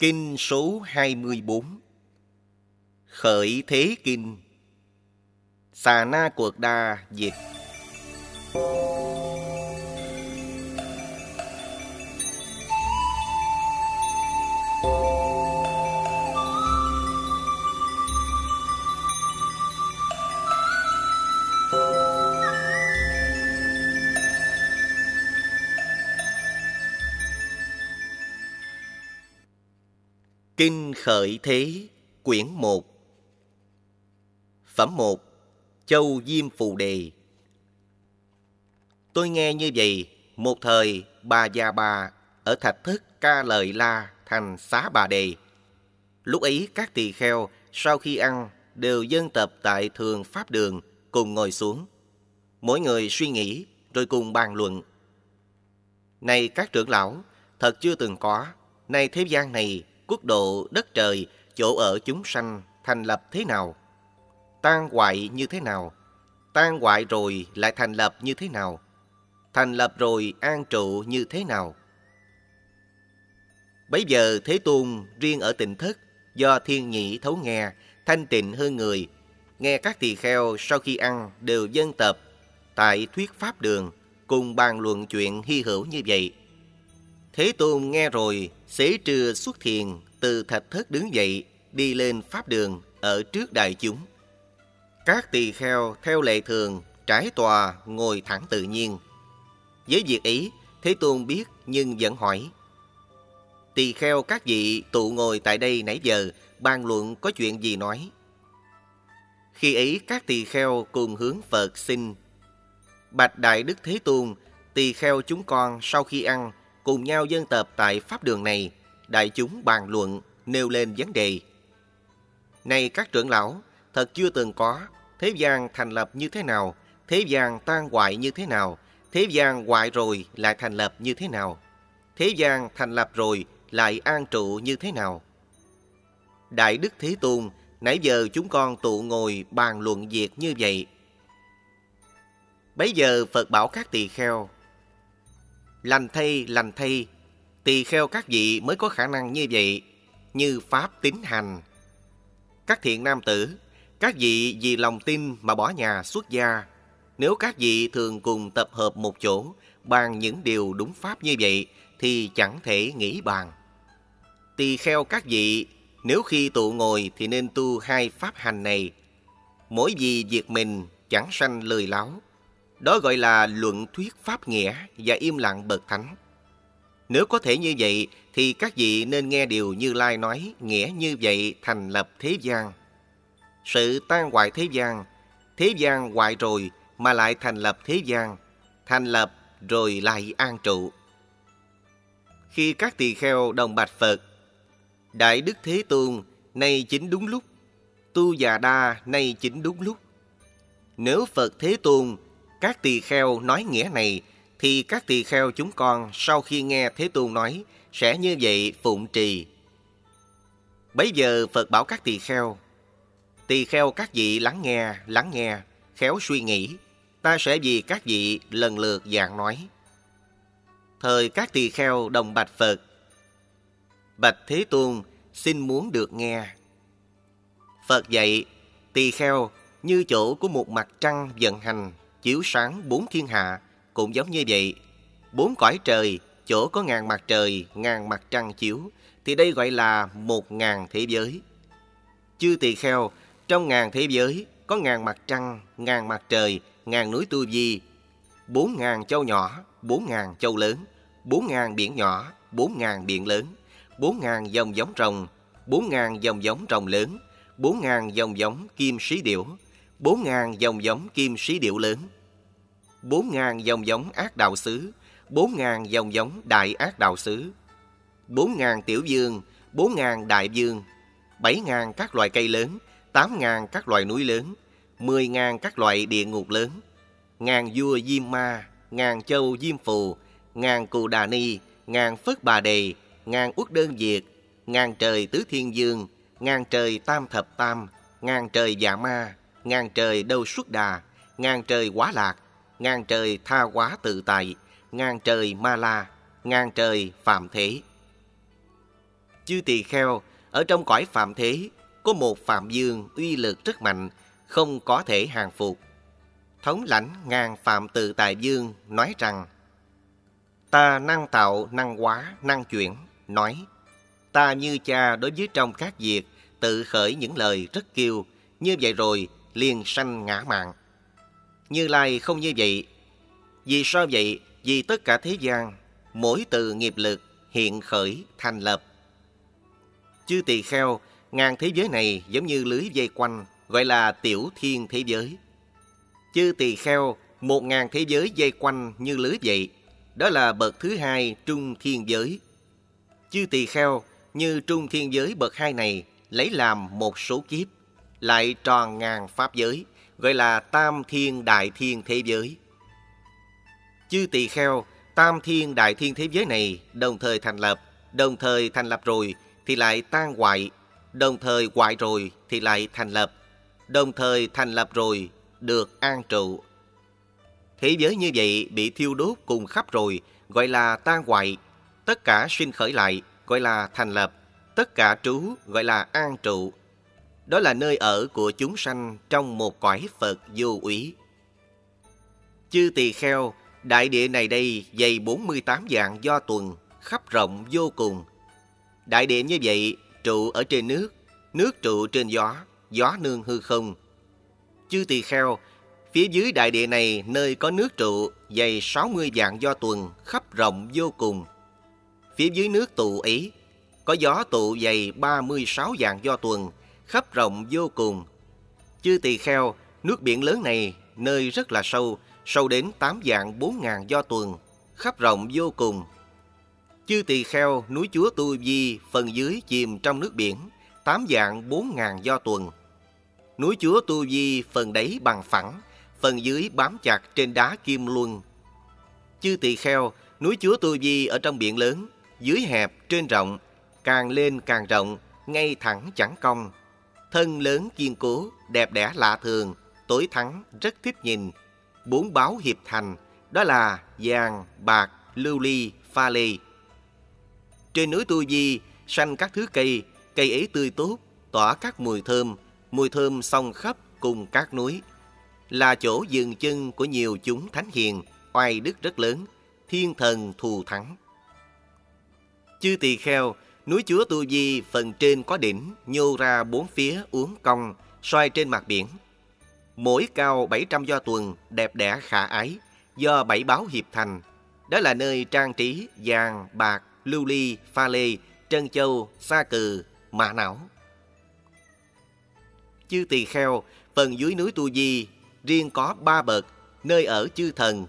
Kinh số 24 Khởi Thế Kinh. Xà Na Cuộc Đa Dịch Kinh Khởi Thế Quyển 1 Phẩm 1 Châu Diêm Phù Đề Tôi nghe như vậy, một thời bà già bà ở thạch thất ca lời la thành xá bà đề. Lúc ấy các tỳ kheo sau khi ăn đều dân tập tại thường pháp đường cùng ngồi xuống. Mỗi người suy nghĩ rồi cùng bàn luận. Này các trưởng lão, thật chưa từng có, nay thế gian này quốc độ đất trời, chỗ ở chúng sanh thành lập thế nào? Tan hoại như thế nào? Tan hoại rồi lại thành lập như thế nào? Thành lập rồi an trụ như thế nào? Bấy giờ Thế Tôn riêng ở tỉnh thất do thiên nhị thấu nghe, thanh tịnh hơn người, nghe các tỳ kheo sau khi ăn đều dân tập tại thuyết pháp đường cùng bàn luận chuyện hy hữu như vậy. Thế Tôn nghe rồi, xế trưa xuất thiền, từ thạch thất đứng dậy, đi lên pháp đường ở trước đại chúng. Các tỳ kheo theo lệ thường, trái tòa, ngồi thẳng tự nhiên. Với việc ấy, Thế Tôn biết nhưng vẫn hỏi. Tỳ kheo các vị tụ ngồi tại đây nãy giờ, bàn luận có chuyện gì nói. Khi ấy các tỳ kheo cùng hướng Phật xin. Bạch Đại Đức Thế Tôn, tỳ kheo chúng con sau khi ăn cùng nhau dân tập tại pháp đường này, đại chúng bàn luận, nêu lên vấn đề. Này các trưởng lão, thật chưa từng có, thế gian thành lập như thế nào, thế gian tan hoại như thế nào, thế gian hoại rồi lại thành lập như thế nào, thế gian thành lập rồi lại an trụ như thế nào. Đại Đức Thế Tôn, nãy giờ chúng con tụ ngồi bàn luận việc như vậy. Bấy giờ Phật bảo các tỳ kheo, Lành thay, lành thay, tỳ kheo các vị mới có khả năng như vậy, như Pháp tín hành. Các thiện nam tử, các vị vì lòng tin mà bỏ nhà xuất gia. Nếu các vị thường cùng tập hợp một chỗ, bàn những điều đúng Pháp như vậy, thì chẳng thể nghĩ bàn. Tỳ kheo các vị, nếu khi tụ ngồi thì nên tu hai Pháp hành này. Mỗi vì việc mình chẳng sanh lời láo, đó gọi là luận thuyết pháp nghĩa và im lặng bậc thánh. Nếu có thể như vậy, thì các vị nên nghe điều Như Lai nói nghĩa như vậy thành lập thế gian. Sự tan hoại thế gian, thế gian hoại rồi mà lại thành lập thế gian, thành lập rồi lại an trụ. Khi các tỳ kheo đồng bạch Phật, Đại Đức Thế Tôn, nay chính đúng lúc, Tu Già Đa, nay chính đúng lúc. Nếu Phật Thế Tôn các tỳ kheo nói nghĩa này, thì các tỳ kheo chúng con sau khi nghe Thế Tôn nói, sẽ như vậy phụng trì. Bấy giờ Phật bảo các tỳ kheo, tỳ kheo các vị lắng nghe, lắng nghe, khéo suy nghĩ, ta sẽ vì các vị lần lượt dạng nói. Thời các tỳ kheo đồng bạch Phật, Bạch Thế Tôn xin muốn được nghe. Phật dạy, tỳ kheo như chỗ của một mặt trăng vận hành chiếu sáng bốn thiên hạ, cũng giống như vậy. Bốn cõi trời, chỗ có ngàn mặt trời, ngàn mặt trăng chiếu, thì đây gọi là một ngàn thế giới. Chư tỳ kheo, trong ngàn thế giới có ngàn mặt trăng, ngàn mặt trời, ngàn núi tu di, bốn ngàn châu nhỏ, bốn ngàn châu lớn, bốn ngàn biển nhỏ, bốn ngàn biển lớn, bốn ngàn dòng giống rồng, bốn ngàn dòng giống rồng lớn, bốn ngàn dòng giống kim sĩ điểu, bốn ngàn dòng giống kim sĩ điệu lớn, bốn ngàn dòng giống ác đạo xứ, bốn ngàn dòng giống đại ác đạo xứ, bốn ngàn tiểu dương, bốn ngàn đại dương, bảy ngàn các loại cây lớn, tám ngàn các loại núi lớn, mười ngàn các loại địa ngục lớn, ngàn vua diêm ma, ngàn châu diêm phù, ngàn cù đà ni, ngàn phất bà đề, ngàn uất đơn diệt, ngàn trời tứ thiên dương, ngàn trời tam thập tam, ngàn trời dạ ma, ngàn trời đâu xuất đà, ngàn trời quá lạc, ngàn trời tha quá tự tại, ngàn trời ma la, ngàn trời phạm thế. Chư tỳ kheo, ở trong cõi phạm thế, có một phạm dương uy lực rất mạnh, không có thể hàng phục. Thống lãnh ngàn phạm tự tại dương nói rằng, Ta năng tạo, năng hóa, năng chuyển, nói, Ta như cha đối với trong các việc, tự khởi những lời rất kiêu, như vậy rồi liền sanh ngã mạng. Như Lai không như vậy. Vì sao vậy? Vì tất cả thế gian, mỗi từ nghiệp lực hiện khởi thành lập. Chư tỳ kheo, ngàn thế giới này giống như lưới dây quanh, gọi là tiểu thiên thế giới. Chư tỳ kheo, một ngàn thế giới dây quanh như lưới vậy. Đó là bậc thứ hai trung thiên giới. Chư tỳ kheo, như trung thiên giới bậc hai này, lấy làm một số kiếp, lại tròn ngàn pháp giới, gọi là tam thiên đại thiên thế giới. Chư tỳ kheo, tam thiên đại thiên thế giới này đồng thời thành lập, đồng thời thành lập rồi thì lại tan hoại, đồng thời hoại rồi thì lại thành lập, đồng thời thành lập rồi được an trụ. Thế giới như vậy bị thiêu đốt cùng khắp rồi, gọi là tan hoại. Tất cả sinh khởi lại, gọi là thành lập. Tất cả trú, gọi là an trụ. Đó là nơi ở của chúng sanh trong một cõi Phật vô úy. Chư tỳ kheo, đại địa này đây dày 48 dạng do tuần, khắp rộng vô cùng. Đại địa như vậy, trụ ở trên nước, nước trụ trên gió, gió nương hư không. Chư tỳ kheo, phía dưới đại địa này nơi có nước trụ dày 60 dạng do tuần, khắp rộng vô cùng. Phía dưới nước tụ ấy, có gió tụ dày 36 dạng do tuần, khắp rộng vô cùng. Chư tỳ kheo, nước biển lớn này nơi rất là sâu, sâu đến 8 dạng 4 ngàn do tuần, khắp rộng vô cùng. Chư tỳ kheo, núi chúa Tu Di, phần dưới chìm trong nước biển, 8 dạng 4 ngàn do tuần. Núi chúa Tu Di, phần đáy bằng phẳng, phần dưới bám chặt trên đá kim luân. Chư tỳ kheo, núi chúa Tu Di ở trong biển lớn, dưới hẹp, trên rộng, càng lên càng rộng, ngay thẳng chẳng cong, thân lớn kiên cố, đẹp đẽ lạ thường, tối thắng, rất thích nhìn. Bốn báo hiệp thành, đó là vàng, bạc, lưu ly, pha lê. Trên núi Tu Di, sanh các thứ cây, cây ấy tươi tốt, tỏa các mùi thơm, mùi thơm song khắp cùng các núi. Là chỗ dừng chân của nhiều chúng thánh hiền, oai đức rất lớn, thiên thần thù thắng. Chư tỳ kheo, Núi Chúa Tu Di phần trên có đỉnh, nhô ra bốn phía uốn cong, xoay trên mặt biển. Mỗi cao 700 do tuần, đẹp đẽ khả ái, do bảy báo hiệp thành. Đó là nơi trang trí vàng, bạc, lưu ly, pha lê, trân châu, sa cừ, mã não. Chư tỳ kheo, phần dưới núi Tu Di, riêng có ba bậc, nơi ở chư thần.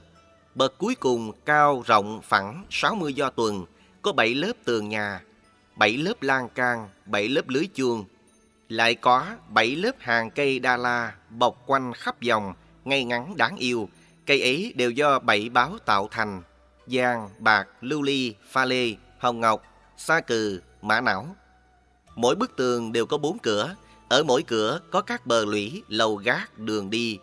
Bậc cuối cùng cao, rộng, phẳng, 60 do tuần, có bảy lớp tường nhà, bảy lớp lan can, bảy lớp lưới chuông. Lại có bảy lớp hàng cây đa la bọc quanh khắp dòng, ngay ngắn đáng yêu. Cây ấy đều do bảy báo tạo thành. vàng, bạc, lưu ly, pha lê, hồng ngọc, sa cừ, mã não. Mỗi bức tường đều có bốn cửa. Ở mỗi cửa có các bờ lũy, lầu gác, đường đi.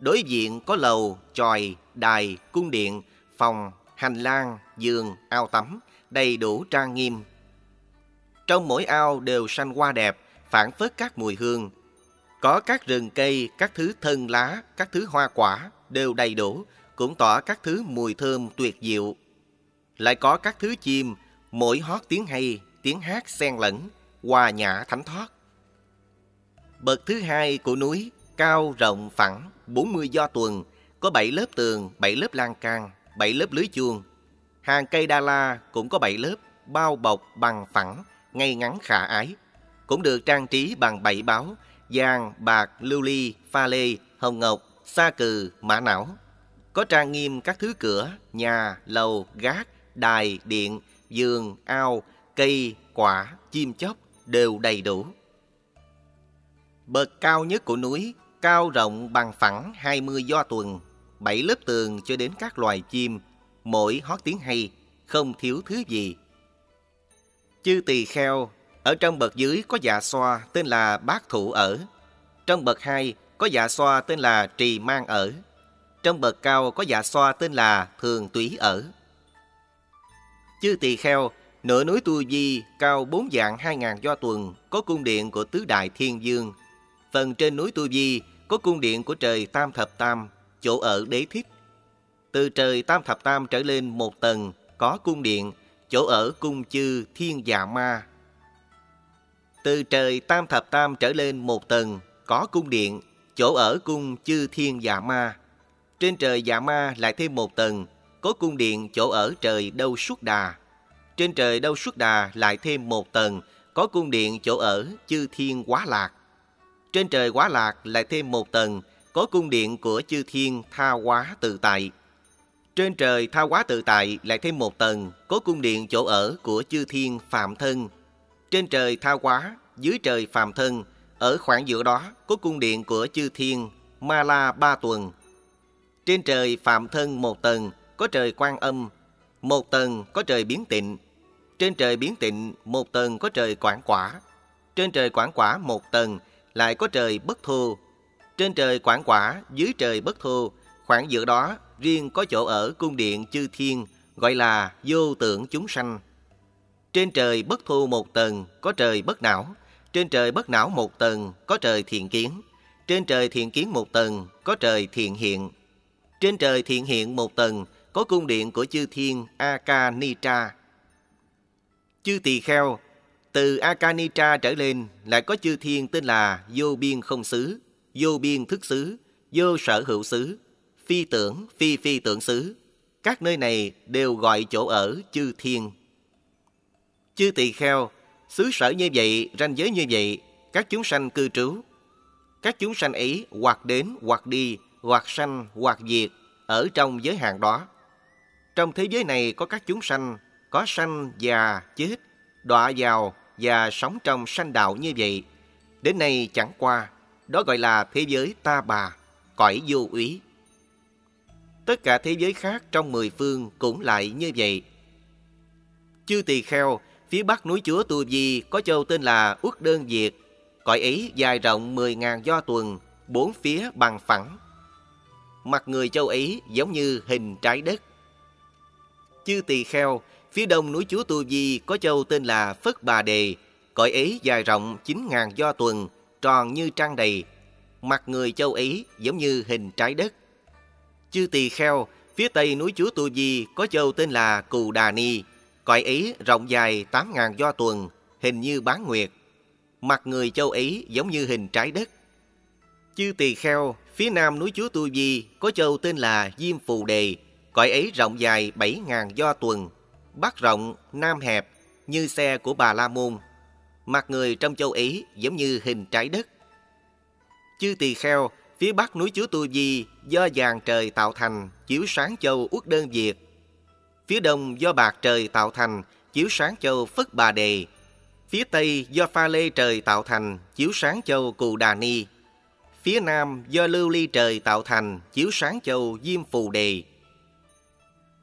Đối diện có lầu, tròi, đài, cung điện, phòng, hành lang, giường, ao tắm, đầy đủ trang nghiêm, trong mỗi ao đều xanh hoa đẹp, phản phất các mùi hương. Có các rừng cây, các thứ thân lá, các thứ hoa quả đều đầy đủ, cũng tỏ các thứ mùi thơm tuyệt diệu. Lại có các thứ chim, mỗi hót tiếng hay, tiếng hát xen lẫn, hòa nhã thánh thoát. Bậc thứ hai của núi, cao rộng phẳng, 40 do tuần, có 7 lớp tường, 7 lớp lan can, 7 lớp lưới chuông. Hàng cây đa la cũng có 7 lớp, bao bọc bằng phẳng, ngay ngắn khả ái, cũng được trang trí bằng bảy báo, vàng, bạc, lưu ly, pha lê, hồng ngọc, sa cừ, mã não. Có trang nghiêm các thứ cửa, nhà, lầu, gác, đài, điện, giường, ao, cây, quả, chim chóc đều đầy đủ. Bậc cao nhất của núi, cao rộng bằng phẳng 20 do tuần, bảy lớp tường cho đến các loài chim, mỗi hót tiếng hay, không thiếu thứ gì. Chư tỳ kheo, ở trong bậc dưới có dạ xoa tên là bát thủ ở. Trong bậc hai có dạ xoa tên là trì mang ở. Trong bậc cao có dạ xoa tên là thường túy ở. Chư tỳ kheo, Nửa núi Tu Di cao bốn dạng hai ngàn do tuần, có cung điện của tứ đại thiên dương. Phần trên núi Tu Di có cung điện của trời Tam Thập Tam, chỗ ở đế thích. Từ trời Tam Thập Tam trở lên một tầng, có cung điện, chỗ ở cung chư thiên dạ ma. Từ trời Tam Thập Tam trở lên một tầng, có cung điện, chỗ ở cung chư thiên dạ ma. Trên trời dạ ma lại thêm một tầng, có cung điện chỗ ở trời đâu suốt đà. Trên trời đâu suốt đà lại thêm một tầng, có cung điện chỗ ở chư thiên quá lạc. Trên trời quá lạc lại thêm một tầng, có cung điện của chư thiên tha quá tự tại. Trên trời tha quá tự tại lại thêm một tầng, có cung điện chỗ ở của chư thiên phạm thân. Trên trời tha quá, dưới trời phạm thân, ở khoảng giữa đó có cung điện của chư thiên ma la ba tuần. Trên trời phạm thân một tầng, có trời quan âm, một tầng có trời biến tịnh. Trên trời biến tịnh, một tầng có trời quản quả. Trên trời quản quả một tầng, lại có trời bất thô. Trên trời quản quả, dưới trời bất thô, khoảng giữa đó riêng có chỗ ở cung điện chư thiên, gọi là vô tượng chúng sanh. Trên trời bất thu một tầng, có trời bất não. Trên trời bất não một tầng, có trời thiện kiến. Trên trời thiện kiến một tầng, có trời thiện hiện. Trên trời thiện hiện một tầng, có cung điện của chư thiên Akanitra. Chư tỳ kheo, từ Akanitra trở lên lại có chư thiên tên là vô biên không xứ, vô biên thức xứ, vô sở hữu xứ, phi tưởng, phi phi tưởng xứ. Các nơi này đều gọi chỗ ở chư thiên. Chư tỳ kheo, xứ sở như vậy, ranh giới như vậy, các chúng sanh cư trú. Các chúng sanh ấy hoặc đến, hoặc đi, hoặc sanh, hoặc diệt, ở trong giới hạn đó. Trong thế giới này có các chúng sanh, có sanh, già, chết, đọa vào và sống trong sanh đạo như vậy. Đến nay chẳng qua, đó gọi là thế giới ta bà, cõi vô úy. Tất cả thế giới khác trong mười phương cũng lại như vậy. Chư tỳ kheo, phía bắc núi chúa Tu Di có châu tên là Uất Đơn Diệt. Cõi ấy dài rộng 10.000 do tuần, bốn phía bằng phẳng. Mặt người châu ấy giống như hình trái đất. Chư tỳ kheo, phía đông núi chúa Tu Di có châu tên là Phất Bà Đề. Cõi ấy dài rộng 9.000 do tuần, tròn như trăng đầy. Mặt người châu ấy giống như hình trái đất. Chư tỳ kheo, phía tây núi chúa Tu Di có châu tên là Cù Đà Ni. Cõi ấy rộng dài 8.000 do tuần, hình như bán nguyệt. Mặt người châu ấy giống như hình trái đất. Chư tỳ kheo, phía nam núi chúa Tu Di có châu tên là Diêm Phù Đề. Cõi ấy rộng dài 7.000 do tuần, bắc rộng, nam hẹp, như xe của bà La Môn. Mặt người trong châu ấy giống như hình trái đất. Chư tỳ kheo, phía bắc núi chứa Tu Di do vàng trời tạo thành, chiếu sáng châu Uất Đơn việt Phía đông do bạc trời tạo thành, chiếu sáng châu Phất Bà Đề. Phía tây do pha lê trời tạo thành, chiếu sáng châu Cù Đà Ni. Phía nam do lưu ly trời tạo thành, chiếu sáng châu Diêm Phù Đề.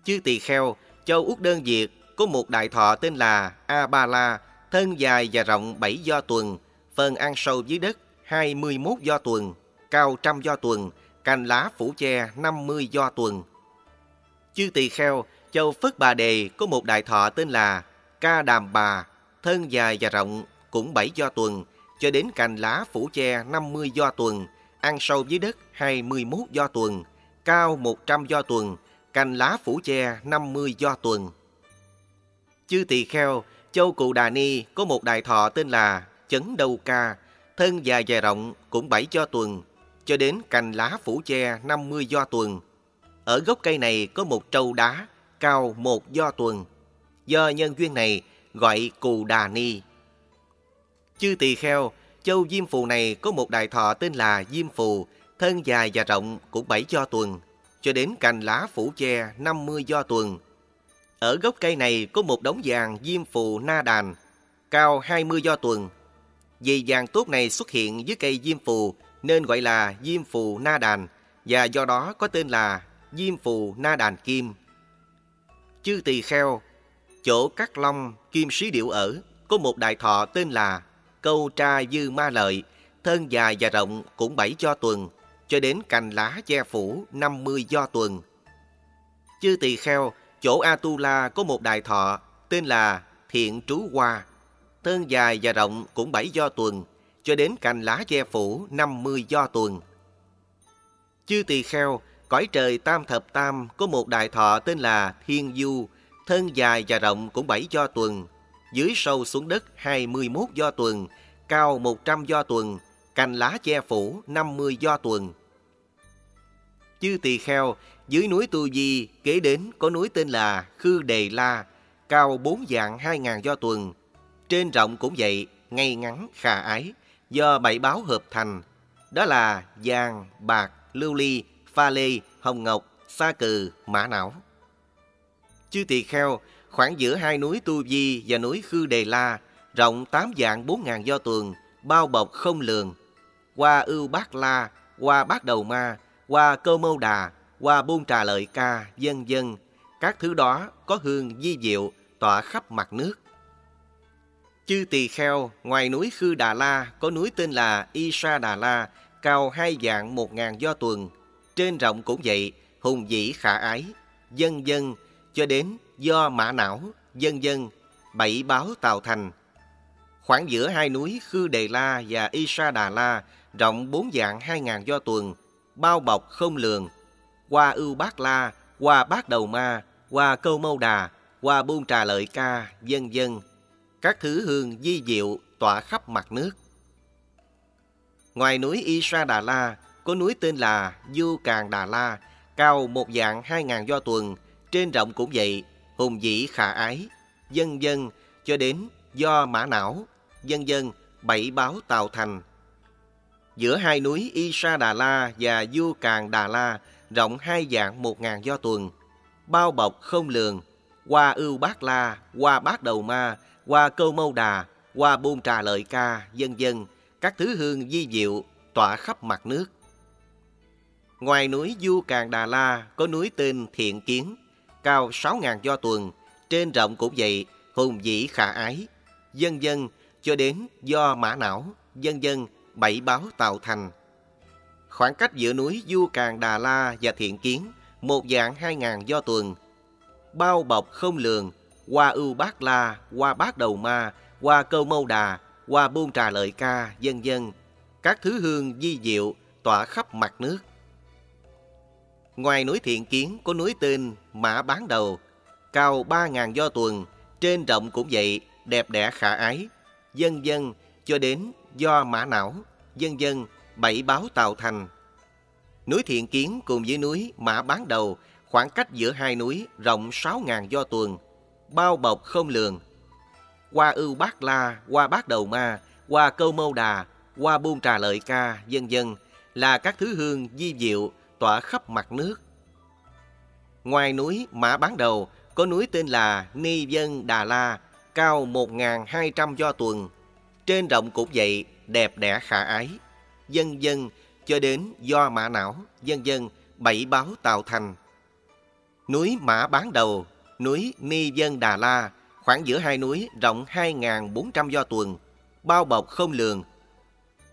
Chư tỳ kheo, châu Uất Đơn việt có một đại thọ tên là A Ba La, thân dài và rộng 7 do tuần, phần ăn sâu dưới đất 21 do tuần, cao trăm do tuần, cành lá phủ che 50 do tuần. Chư tỳ kheo, châu Phất Bà Đề có một đại thọ tên là Ca Đàm Bà, thân dài và rộng cũng 7 do tuần, cho đến cành lá phủ che 50 do tuần, ăn sâu dưới đất 21 do tuần, cao 100 do tuần, cành lá phủ che 50 do tuần. Chư tỳ kheo, châu Cụ Đà Ni có một đại thọ tên là Chấn Đầu Ca, thân dài và rộng cũng 7 do tuần, cho đến cành lá phủ che 50 do tuần. Ở gốc cây này có một trâu đá, cao một do tuần. Do nhân duyên này gọi Cù Đà Ni. Chư tỳ kheo, châu Diêm Phù này có một đại thọ tên là Diêm Phù, thân dài và rộng cũng 7 do tuần, cho đến cành lá phủ che 50 do tuần. Ở gốc cây này có một đống vàng Diêm Phù Na Đàn, cao 20 do tuần. Vì vàng tốt này xuất hiện dưới cây Diêm Phù nên gọi là Diêm Phù Na Đàn và do đó có tên là Diêm Phù Na Đàn Kim. Chư Tỳ Kheo, chỗ Cát Long, Kim Sĩ Điệu ở, có một đại thọ tên là Câu Tra Dư Ma Lợi, thân dài và rộng cũng bảy do tuần, cho đến cành lá che phủ 50 do tuần. Chư Tỳ Kheo, chỗ Atula có một đại thọ tên là thiện trú hoa. Thân dài và rộng cũng bảy do tuần, cho đến cành lá che phủ 50 do tuần. Chư tỳ kheo, cõi trời tam thập tam có một đại thọ tên là Thiên Du, thân dài và rộng cũng 7 do tuần, dưới sâu xuống đất 21 do tuần, cao 100 do tuần, cành lá che phủ 50 do tuần. Chư tỳ kheo, dưới núi Tu Di kế đến có núi tên là Khư Đề La, cao 4 dạng 2.000 do tuần. Trên rộng cũng vậy, ngay ngắn, khả ái, do bảy báo hợp thành. Đó là vàng, bạc, lưu ly, pha lê, hồng ngọc, sa cừ, mã não. Chư tỳ kheo, khoảng giữa hai núi Tu Di và núi Khư Đề La, rộng tám dạng bốn ngàn do tuần, bao bọc không lường. Qua ưu bát la, qua bát đầu ma, qua cơ mâu đà, qua buôn trà lợi ca, dân dân. Các thứ đó có hương di diệu, tỏa khắp mặt nước. Chư tỳ kheo, ngoài núi Khư Đà La, có núi tên là Isa Đà La, cao hai dạng một ngàn do tuần. Trên rộng cũng vậy, hùng vĩ khả ái, dân dân, cho đến do mã não, dân dân, bảy báo tạo thành. Khoảng giữa hai núi Khư Đề La và Isa Đà La, rộng bốn dạng hai ngàn do tuần, bao bọc không lường. Qua ưu bát la, qua bát đầu ma, qua câu mâu đà, qua buôn trà lợi ca, dân dân. Các thứ hương di diệu tỏa khắp mặt nước. Ngoài núi Isra Đà La, có núi tên là Du Càng Đà La, cao một dạng hai ngàn do tuần, trên rộng cũng vậy, hùng vĩ khả ái, dân dân cho đến do mã não, dân dân bảy báo tạo thành. Giữa hai núi Isra Đà La và Du Càng Đà La rộng hai dạng một ngàn do tuần, bao bọc không lường, qua ưu bát la, qua bát đầu ma, qua câu mâu đà, qua buôn trà lợi ca, dân dân, các thứ hương di diệu tỏa khắp mặt nước. Ngoài núi Du Càng Đà La có núi tên Thiện Kiến, cao sáu ngàn do tuần, trên rộng cũng vậy, hùng vĩ khả ái, dân dân cho đến do mã não, dân dân bảy báo tạo thành. Khoảng cách giữa núi Du Càng Đà La và Thiện Kiến, một dạng hai ngàn do tuần, bao bọc không lường, qua ưu bát la, qua bát đầu ma, qua câu mâu đà, qua buôn trà lợi ca, dân dân, các thứ hương di diệu tỏa khắp mặt nước. Ngoài núi Thiện Kiến có núi tên Mã Bán Đầu, cao ba ngàn do tuần, trên rộng cũng vậy, đẹp đẽ khả ái, dân dân cho đến do Mã Não, dân dân bảy báo tạo thành. Núi Thiện Kiến cùng với núi Mã Bán Đầu, khoảng cách giữa hai núi rộng sáu ngàn do tuần, bao bọc không lường. Qua ưu bát la, qua bát đầu ma, qua câu mâu đà, qua buôn trà lợi ca, dân dân là các thứ hương di diệu tỏa khắp mặt nước. Ngoài núi Mã Bán Đầu có núi tên là Ni Dân Đà La, cao 1.200 do tuần. Trên rộng cũng vậy, đẹp đẽ khả ái. Dân dân cho đến do mã não, dân dân bảy báo tạo thành. Núi Mã Bán Đầu, núi Ni Dân Đà La, khoảng giữa hai núi rộng 2.400 do tuần, bao bọc không lường.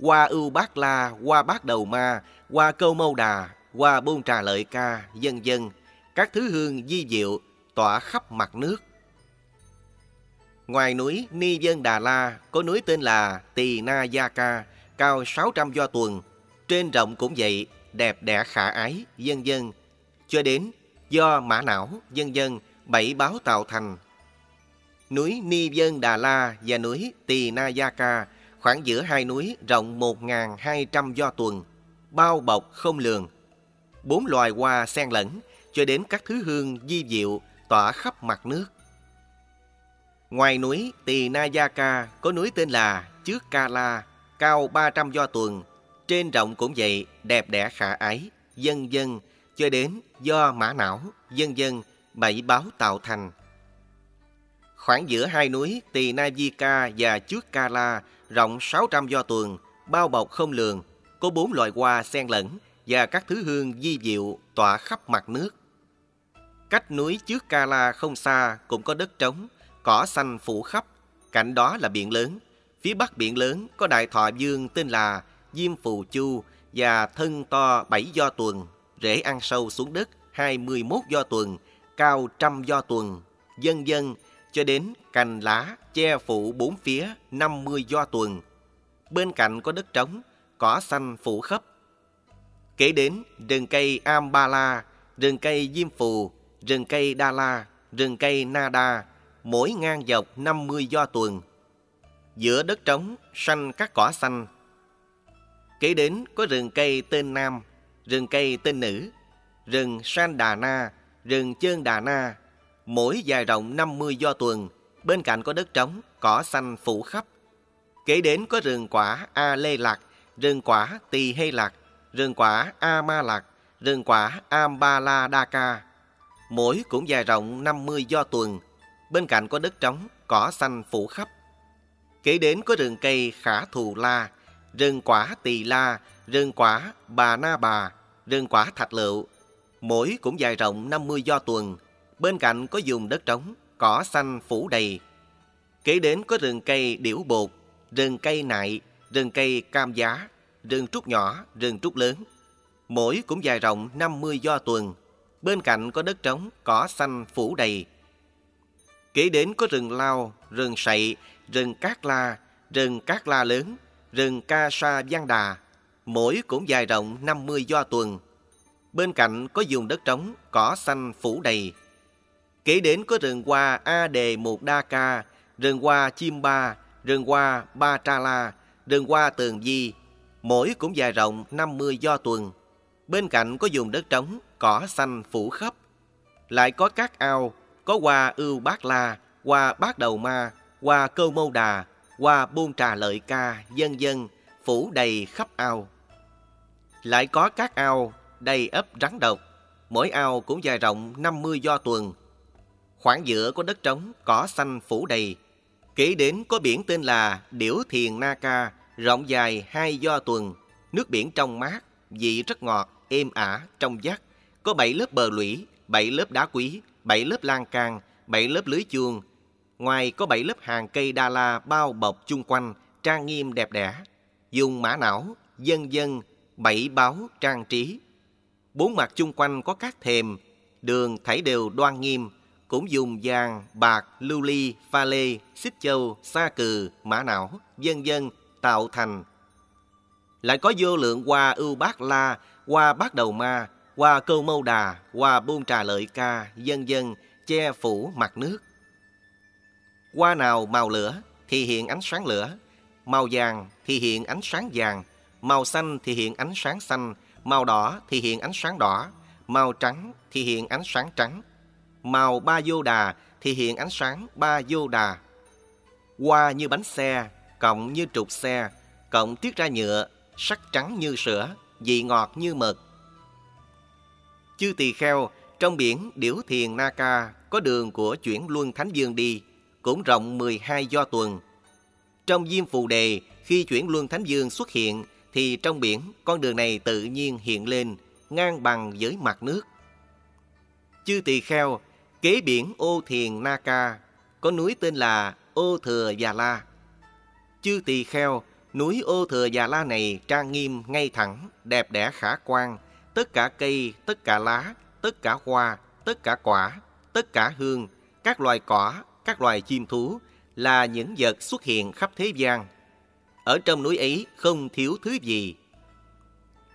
Qua ưu bát la, qua bát đầu ma, qua câu mâu đà, qua bôn trà lợi ca, dân dân, các thứ hương di diệu tỏa khắp mặt nước. Ngoài núi Ni Dân Đà La có núi tên là Tỳ Na Gia Ca, cao 600 do tuần, trên rộng cũng vậy, đẹp đẽ khả ái, dân dân, cho đến do mã não, dân dân, bảy báo tạo thành. Núi Ni Dân Đà La và núi Tỳ Na Gia Ca, khoảng giữa hai núi rộng 1.200 do tuần, bao bọc không lường. Bốn loài hoa xen lẫn, cho đến các thứ hương di diệu tỏa khắp mặt nước. Ngoài núi Tỳ Na Gia Ca có núi tên là Trước Ca La, cao 300 do tuần, trên rộng cũng vậy, đẹp đẽ khả ái, dân dân, cho đến do mã não, dân dân, bảy báo tạo thành. Khoảng giữa hai núi Tỳ Na Di Ca và Trước Ca La, rộng 600 do tuần, bao bọc không lường, có bốn loại hoa xen lẫn và các thứ hương di diệu tỏa khắp mặt nước. Cách núi Trước Ca La không xa cũng có đất trống, cỏ xanh phủ khắp, cạnh đó là biển lớn. Phía bắc biển lớn có đại thọ dương tên là Diêm Phù Chu và thân to bảy do tuần, rễ ăn sâu xuống đất hai mươi 21 do tuần, cao trăm do tuần, dân dân cho đến cành lá che phủ bốn phía 50 do tuần. Bên cạnh có đất trống, cỏ xanh phủ khắp. Kể đến rừng cây Ambala, rừng cây Diêm Phù, rừng cây Đa La, rừng cây Nada, mỗi ngang dọc 50 do tuần. Giữa đất trống, xanh các cỏ xanh. Kể đến có rừng cây tên Nam, rừng cây tên Nữ, rừng San Đà Na, rừng Chơn Đà Na, mỗi dài rộng 50 do tuần, bên cạnh có đất trống, cỏ xanh phủ khắp. Kế đến có rừng quả A Lê Lạc, rừng quả Tỳ Hê Lạc, rừng quả A Ma Lạc, rừng quả Ambala Ca, Mỗi cũng dài rộng 50 do tuần, bên cạnh có đất trống, cỏ xanh phủ khắp. Kế đến có rừng cây Khả Thù La, rừng quả Tỳ La, rừng quả Bà Na Bà, rừng quả Thạch Lựu. Mỗi cũng dài rộng 50 do tuần, bên cạnh có vùng đất trống, cỏ xanh phủ đầy. Kế đến có rừng cây điểu bột, rừng cây nại, rừng cây cam giá, rừng trúc nhỏ, rừng trúc lớn. Mỗi cũng dài rộng 50 do tuần, bên cạnh có đất trống, cỏ xanh phủ đầy. Kế đến có rừng lao, rừng sậy, rừng cát la, rừng cát la lớn, rừng ca sa văn đà, mỗi cũng dài rộng 50 do tuần. Bên cạnh có vùng đất trống, cỏ xanh phủ đầy. Kế đến có rừng hoa A Đề Một Đa Ca, rừng hoa Chim Ba, rừng hoa Ba Tra La, rừng hoa Tường Di, mỗi cũng dài rộng 50 do tuần. Bên cạnh có vùng đất trống, cỏ xanh phủ khắp. Lại có các ao, có hoa ưu bát la, hoa bát đầu ma, hoa câu mâu đà, hoa buôn trà lợi ca, dân dân, phủ đầy khắp ao. Lại có các ao đầy ấp rắn độc, mỗi ao cũng dài rộng 50 do tuần. Khoảng giữa có đất trống, cỏ xanh phủ đầy. Kể đến có biển tên là Điểu Thiền Na Ca, rộng dài hai do tuần, nước biển trong mát, vị rất ngọt, êm ả, trong vắt. Có bảy lớp bờ lũy, bảy lớp đá quý, bảy lớp lan can, bảy lớp lưới chuông. Ngoài có bảy lớp hàng cây đa la bao bọc chung quanh, trang nghiêm đẹp đẽ. Dùng mã não, dân dân, bảy báo trang trí. Bốn mặt chung quanh có các thềm, đường thảy đều đoan nghiêm, cũng dùng vàng, bạc, lưu ly, pha lê, xích châu, sa cừ, mã não, dân dân tạo thành. Lại có vô lượng hoa ưu bát la, hoa bát đầu ma, hoa câu mâu đà, hoa buôn trà lợi ca, dân dân, che phủ mặt nước. Hoa nào màu lửa thì hiện ánh sáng lửa, màu vàng thì hiện ánh sáng vàng, màu xanh thì hiện ánh sáng xanh, màu đỏ thì hiện ánh sáng đỏ, màu trắng thì hiện ánh sáng trắng, màu ba vô đà thì hiện ánh sáng ba vô đà. Hoa như bánh xe, cộng như trục xe, cộng tiết ra nhựa, sắc trắng như sữa, vị ngọt như mật. Chư tỳ kheo, trong biển Điểu Thiền Na Ca có đường của chuyển luân Thánh Dương đi, cũng rộng 12 do tuần. Trong Diêm Phù Đề, khi chuyển luân Thánh Dương xuất hiện, thì trong biển con đường này tự nhiên hiện lên, ngang bằng với mặt nước. Chư tỳ kheo, kế biển Ô Thiền Na Ca, có núi tên là Ô Thừa Già La. Chư tỳ kheo, núi Ô Thừa Già La này trang nghiêm, ngay thẳng, đẹp đẽ khả quan, tất cả cây, tất cả lá, tất cả hoa, tất cả quả, tất cả hương, các loài cỏ, các loài chim thú là những vật xuất hiện khắp thế gian. Ở trong núi ấy không thiếu thứ gì.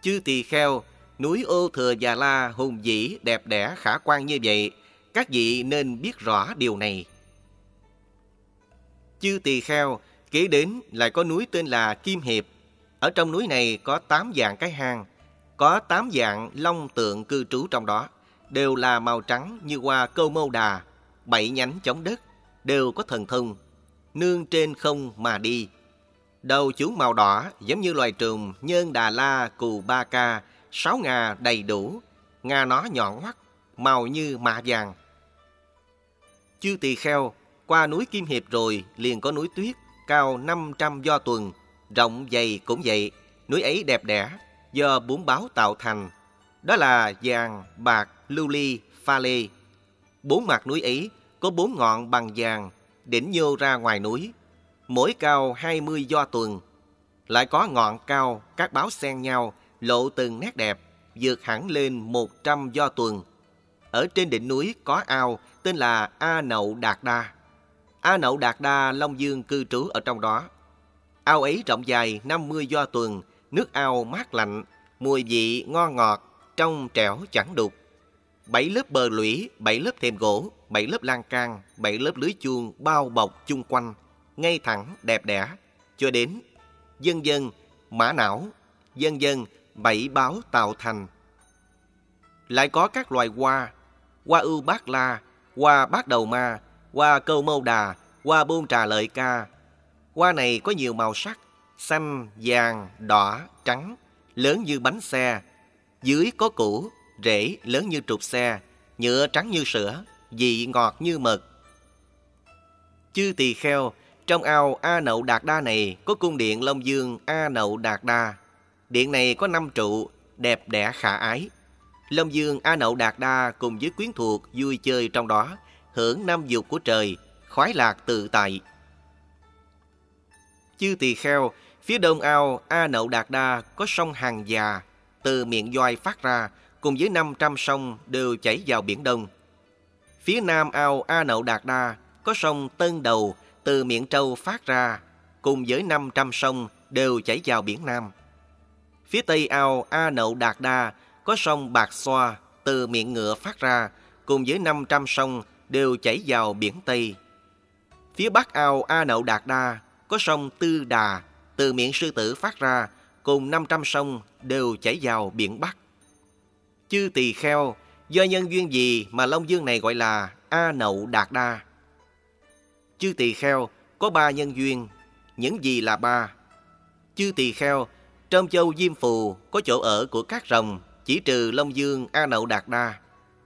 Chư tỳ kheo, núi ô thừa Già La hùng vĩ đẹp đẽ khả quan như vậy, các vị nên biết rõ điều này. Chư tỳ kheo, kế đến lại có núi tên là Kim Hiệp. Ở trong núi này có tám dạng cái hang, có tám dạng long tượng cư trú trong đó, đều là màu trắng như hoa câu mâu đà, bảy nhánh chống đất, đều có thần thông, nương trên không mà đi. Đầu chúng màu đỏ giống như loài trùng nhơn đà la cù ba ca, sáu ngà đầy đủ, ngà nó nhọn hoắt, màu như mạ vàng. Chư tỳ kheo, qua núi Kim Hiệp rồi liền có núi tuyết, cao 500 do tuần, rộng dày cũng vậy, núi ấy đẹp đẽ, do bốn báo tạo thành. Đó là vàng, bạc, lưu ly, pha lê. Bốn mặt núi ấy có bốn ngọn bằng vàng, đỉnh nhô ra ngoài núi, mỗi cao 20 do tuần. Lại có ngọn cao, các báo xen nhau, lộ từng nét đẹp, vượt hẳn lên 100 do tuần. Ở trên đỉnh núi có ao tên là A Nậu Đạt Đa. A Nậu Đạt Đa Long Dương cư trú ở trong đó. Ao ấy rộng dài 50 do tuần, nước ao mát lạnh, mùi vị ngon ngọt, trong trẻo chẳng đục. Bảy lớp bờ lũy, bảy lớp thềm gỗ, bảy lớp lan can, bảy lớp lưới chuông bao bọc chung quanh, ngay thẳng, đẹp đẽ, cho đến dân dân, mã não, dân dân, bảy báo tạo thành. Lại có các loài hoa, hoa ưu bát la, hoa bát đầu ma, hoa câu mâu đà, hoa bôn trà lợi ca. Hoa này có nhiều màu sắc, xanh, vàng, đỏ, trắng, lớn như bánh xe. Dưới có củ, rễ lớn như trục xe, nhựa trắng như sữa, vị ngọt như mật. Chư tỳ kheo, trong ao A Nậu Đạt Đa này có cung điện Long Dương A Nậu Đạt Đa. Điện này có năm trụ, đẹp đẽ khả ái. Long Dương A Nậu Đạt Đa cùng với quyến thuộc vui chơi trong đó, hưởng năm dục của trời, khoái lạc tự tại. Chư tỳ kheo, phía đông ao A Nậu Đạt Đa có sông Hàng Già, từ miệng doai phát ra, cùng với 500 sông đều chảy vào Biển Đông. Phía nam ao A Nậu Đạt Đa có sông Tân Đầu từ miệng trâu phát ra, cùng với 500 sông đều chảy vào Biển Nam. Phía tây ao A Nậu Đạt Đa có sông Bạc Xoa từ miệng ngựa phát ra, cùng với 500 sông đều chảy vào Biển Tây. Phía bắc ao A Nậu Đạt Đa có sông Tư Đà từ miệng sư tử phát ra, cùng 500 sông đều chảy vào Biển Bắc. Chư tỳ kheo, do nhân duyên gì mà Long Dương này gọi là A Nậu Đạt Đa? Chư tỳ kheo có ba nhân duyên, những gì là ba? Chư tỳ kheo, trong châu Diêm Phù có chỗ ở của các rồng, chỉ trừ Long Dương A Nậu Đạt Đa.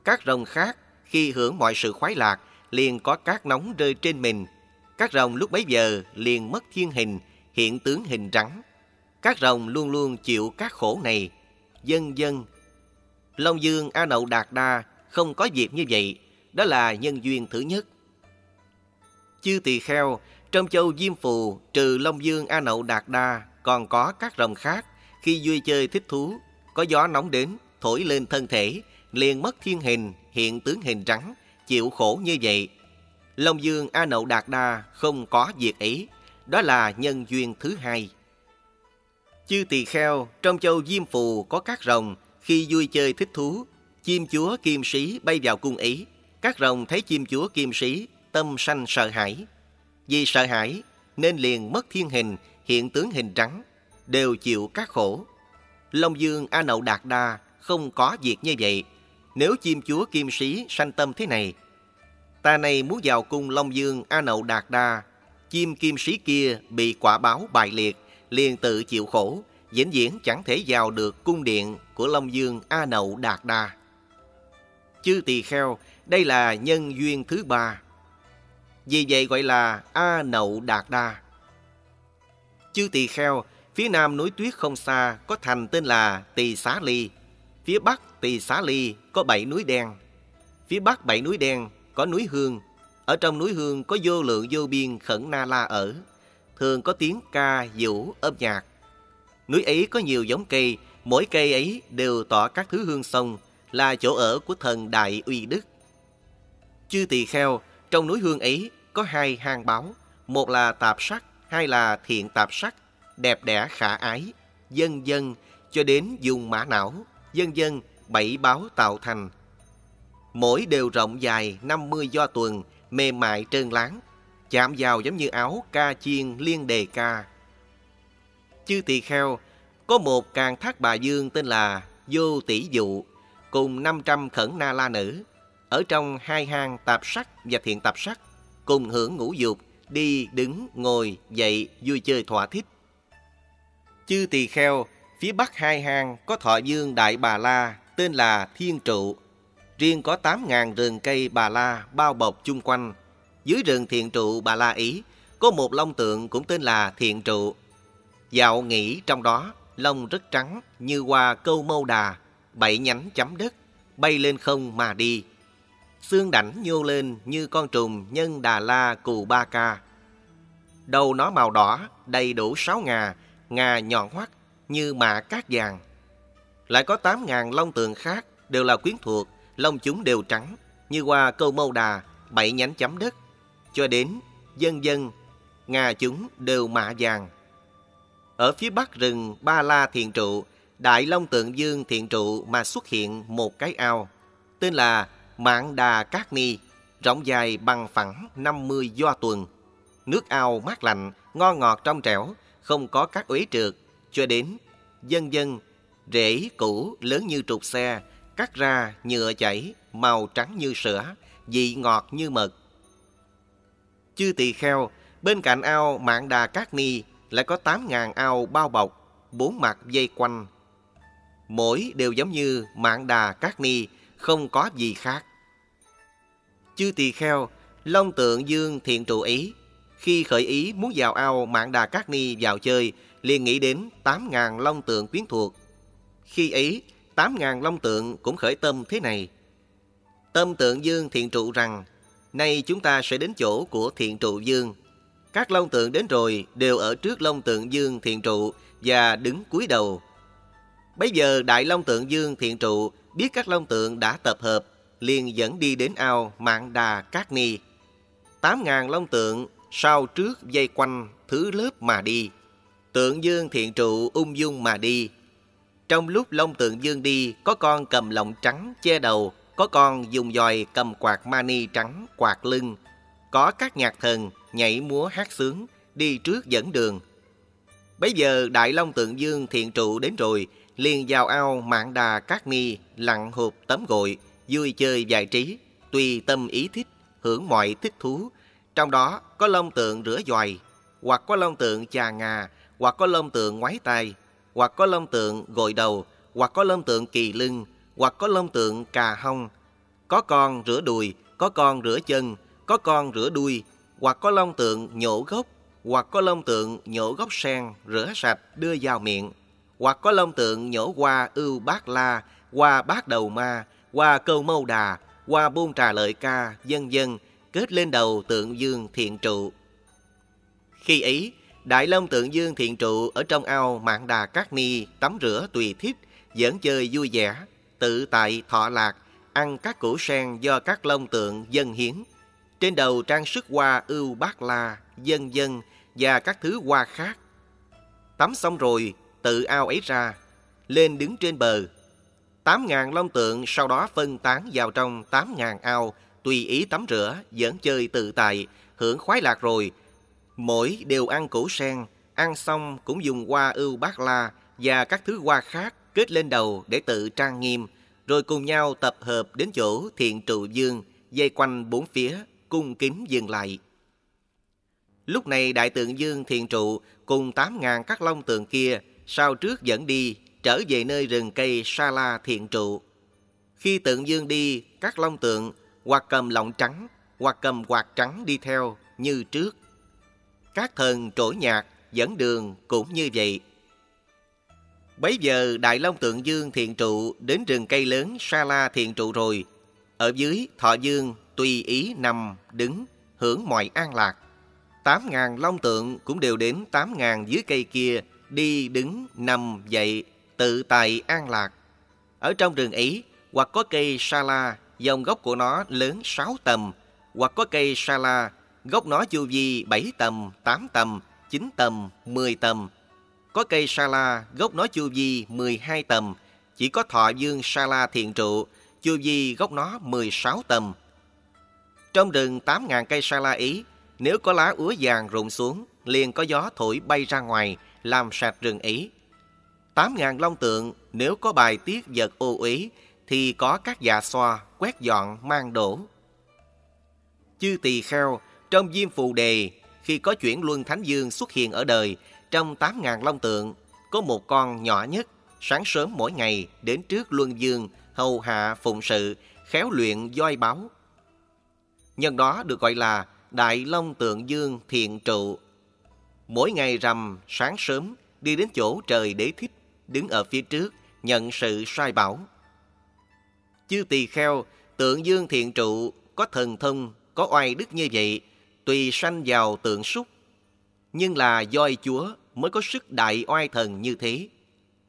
Các rồng khác khi hưởng mọi sự khoái lạc liền có cát nóng rơi trên mình. Các rồng lúc bấy giờ liền mất thiên hình, hiện tướng hình rắn Các rồng luôn luôn chịu các khổ này. Dân dân. Long Dương A Nậu Đạt Đa không có dịp như vậy. Đó là nhân duyên thứ nhất. Chư tỳ kheo, trong châu Diêm Phù trừ Long Dương A Nậu Đạt Đa còn có các rồng khác khi vui chơi thích thú, có gió nóng đến, thổi lên thân thể, liền mất thiên hình, hiện tướng hình trắng, chịu khổ như vậy. Long Dương A Nậu Đạt Đa không có việc ấy, đó là nhân duyên thứ hai. Chư tỳ kheo, trong châu Diêm Phù có các rồng, khi vui chơi thích thú, chim chúa kim sĩ bay vào cung ấy. Các rồng thấy chim chúa kim sĩ, tâm sanh sợ hãi. Vì sợ hãi, nên liền mất thiên hình, hiện tướng hình trắng, đều chịu các khổ. Long Dương A Nậu Đạt Đa không có việc như vậy. Nếu chim chúa kim sĩ sanh tâm thế này, ta này muốn vào cung Long Dương A Nậu Đạt Đa, chim kim sĩ kia bị quả báo bại liệt, liền tự chịu khổ, vĩnh viễn chẳng thể vào được cung điện của Long Dương A Nậu Đạt Đa. Chư tỳ kheo, đây là nhân duyên thứ ba. Vì vậy gọi là A Nậu Đạt Đa. Chư tỳ kheo, phía nam núi tuyết không xa có thành tên là Tỳ Xá Ly. Phía bắc Tỳ Xá Ly có bảy núi đen. Phía bắc bảy núi đen có núi Hương. Ở trong núi Hương có vô lượng vô biên khẩn na la ở. Thường có tiếng ca, vũ, âm nhạc. Núi ấy có nhiều giống cây, mỗi cây ấy đều tỏ các thứ hương sông, là chỗ ở của thần Đại Uy Đức. Chư tỳ kheo, trong núi hương ấy có hai hang báo, một là tạp sắc, hai là thiện tạp sắc, đẹp đẽ khả ái, dân dân cho đến dùng mã não, dân dân bảy báo tạo thành. Mỗi đều rộng dài 50 do tuần, mềm mại trơn láng, chạm vào giống như áo ca chiên liên đề ca. Chư tỳ kheo, có một càng thác bà dương tên là Vô Tỷ Dụ, cùng 500 khẩn na la nữ, ở trong hai hang tạp sắc và thiện tạp sắc, cùng hưởng ngũ dục, đi, đứng, ngồi, dậy, vui chơi thỏa thích. Chư tỳ kheo, phía bắc hai hang có thọ dương Đại Bà La, tên là Thiên Trụ. Riêng có 8.000 rừng cây Bà La bao bọc chung quanh. Dưới rừng thiện trụ Bà La Ý, có một long tượng cũng tên là Thiện Trụ. Dạo nghỉ trong đó, lông rất trắng như hoa câu mâu đà, bảy nhánh chấm đất, bay lên không mà đi. Xương đảnh nhô lên như con trùng nhân đà la cù ba ca. Đầu nó màu đỏ, đầy đủ sáu ngà, ngà nhọn hoắt như mạ cát vàng. Lại có tám ngàn long tường khác đều là quyến thuộc, lông chúng đều trắng như qua câu mâu đà, bảy nhánh chấm đất. Cho đến dân dân, ngà chúng đều mạ vàng. Ở phía bắc rừng Ba La Thiền Trụ, Đại Long Tượng Dương Thiền Trụ mà xuất hiện một cái ao, tên là Mạng Đà Cát Ni, rộng dài bằng phẳng 50 do tuần. Nước ao mát lạnh, ngon ngọt trong trẻo, không có các uế trượt, cho đến dân dân, rễ củ lớn như trục xe, cắt ra nhựa chảy, màu trắng như sữa, vị ngọt như mật. Chư tỳ kheo, bên cạnh ao Mạng Đà Cát Ni lại có 8.000 ao bao bọc, bốn mặt dây quanh. Mỗi đều giống như Mạng Đà Cát Ni, không có gì khác. Chư tỳ kheo, Long tượng dương thiện trụ ý, khi khởi ý muốn vào ao Mạng Đà Cát Ni vào chơi, liền nghĩ đến 8.000 long tượng quyến thuộc. Khi ấy, 8.000 long tượng cũng khởi tâm thế này. Tâm tượng dương thiện trụ rằng, nay chúng ta sẽ đến chỗ của thiện trụ dương. Các long tượng đến rồi đều ở trước long tượng dương thiện trụ và đứng cúi đầu. Bây giờ đại long tượng dương thiện trụ biết các long tượng đã tập hợp, liền dẫn đi đến ao Mạng Đà Cát Ni. tám ngàn long tượng sau trước dây quanh thứ lớp mà đi. Tượng dương thiện trụ ung dung mà đi. Trong lúc long tượng dương đi, có con cầm lọng trắng che đầu, có con dùng dòi cầm quạt mani trắng quạt lưng. Có các nhạc thần nhảy múa hát sướng, đi trước dẫn đường. Bây giờ Đại Long Tượng Dương thiện trụ đến rồi, liền vào ao mạng đà cát ni, lặn hộp tấm gội, vui chơi giải trí, tùy tâm ý thích, hưởng mọi thích thú. Trong đó có long tượng rửa dòi, hoặc có long tượng chà ngà, hoặc có long tượng ngoái tay, hoặc có long tượng gội đầu, hoặc có long tượng kỳ lưng, hoặc có long tượng cà hông. Có con rửa đùi, có con rửa chân, có con rửa đuôi, hoặc có long tượng nhổ gốc, hoặc có long tượng nhổ gốc sen, rửa sạch, đưa vào miệng, hoặc có long tượng nhổ qua ưu bát la, qua bát đầu ma, qua câu mâu đà, qua buôn trà lợi ca, dân dân, kết lên đầu tượng dương thiện trụ. Khi ấy, Đại Long tượng dương thiện trụ ở trong ao mạng đà cát ni tắm rửa tùy thích, dẫn chơi vui vẻ, tự tại thọ lạc, ăn các củ sen do các long tượng dân hiến. Trên đầu trang sức hoa ưu bát la, dân dân và các thứ hoa khác. Tắm xong rồi, tự ao ấy ra, lên đứng trên bờ. Tám ngàn long tượng sau đó phân tán vào trong tám ngàn ao, tùy ý tắm rửa, dẫn chơi tự tại, hưởng khoái lạc rồi. Mỗi đều ăn củ sen, ăn xong cũng dùng hoa ưu bát la và các thứ hoa khác kết lên đầu để tự trang nghiêm, rồi cùng nhau tập hợp đến chỗ thiện trụ dương, dây quanh bốn phía, cung kính dừng lại. Lúc này đại tượng dương thiện trụ cùng tám ngàn các long tượng kia sau trước dẫn đi trở về nơi rừng cây sa la thiện trụ. Khi tượng dương đi, các long tượng hoặc cầm lọng trắng hoặc cầm quạt trắng đi theo như trước. Các thần trỗi nhạc dẫn đường cũng như vậy. Bấy giờ Đại Long Tượng Dương thiện trụ đến rừng cây lớn Sa La thiện trụ rồi. Ở dưới Thọ Dương tùy ý nằm, đứng, hưởng mọi an lạc. Tám ngàn long tượng cũng đều đến tám ngàn dưới cây kia, đi, đứng, nằm, dậy, tự tại an lạc. Ở trong rừng Ý, hoặc có cây sala, dòng gốc của nó lớn 6 tầm, hoặc có cây sala, gốc nó chu vi 7 tầm, 8 tầm, 9 tầm, mười tầm. Có cây sala, gốc nó chu vi mười hai tầm, chỉ có thọ dương sala thiện trụ, chu vi gốc nó mười sáu tầm. Trong rừng 8.000 cây sala ý, nếu có lá úa vàng rụng xuống, liền có gió thổi bay ra ngoài, làm sạch rừng ý. 8.000 long tượng, nếu có bài tiết vật ô uế thì có các dạ xoa, quét dọn, mang đổ. Chư tỳ kheo, trong diêm phù đề, khi có chuyển luân thánh dương xuất hiện ở đời, trong 8.000 long tượng, có một con nhỏ nhất, sáng sớm mỗi ngày đến trước luân dương, hầu hạ phụng sự, khéo luyện doi báo, Nhân đó được gọi là Đại Long Tượng Dương Thiện Trụ. Mỗi ngày rằm sáng sớm đi đến chỗ trời đế thích, đứng ở phía trước, nhận sự sai bảo. Chư tỳ kheo, tượng dương thiện trụ, có thần thông, có oai đức như vậy, tùy sanh vào tượng súc. Nhưng là doi chúa mới có sức đại oai thần như thế.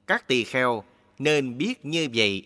Các tỳ kheo nên biết như vậy.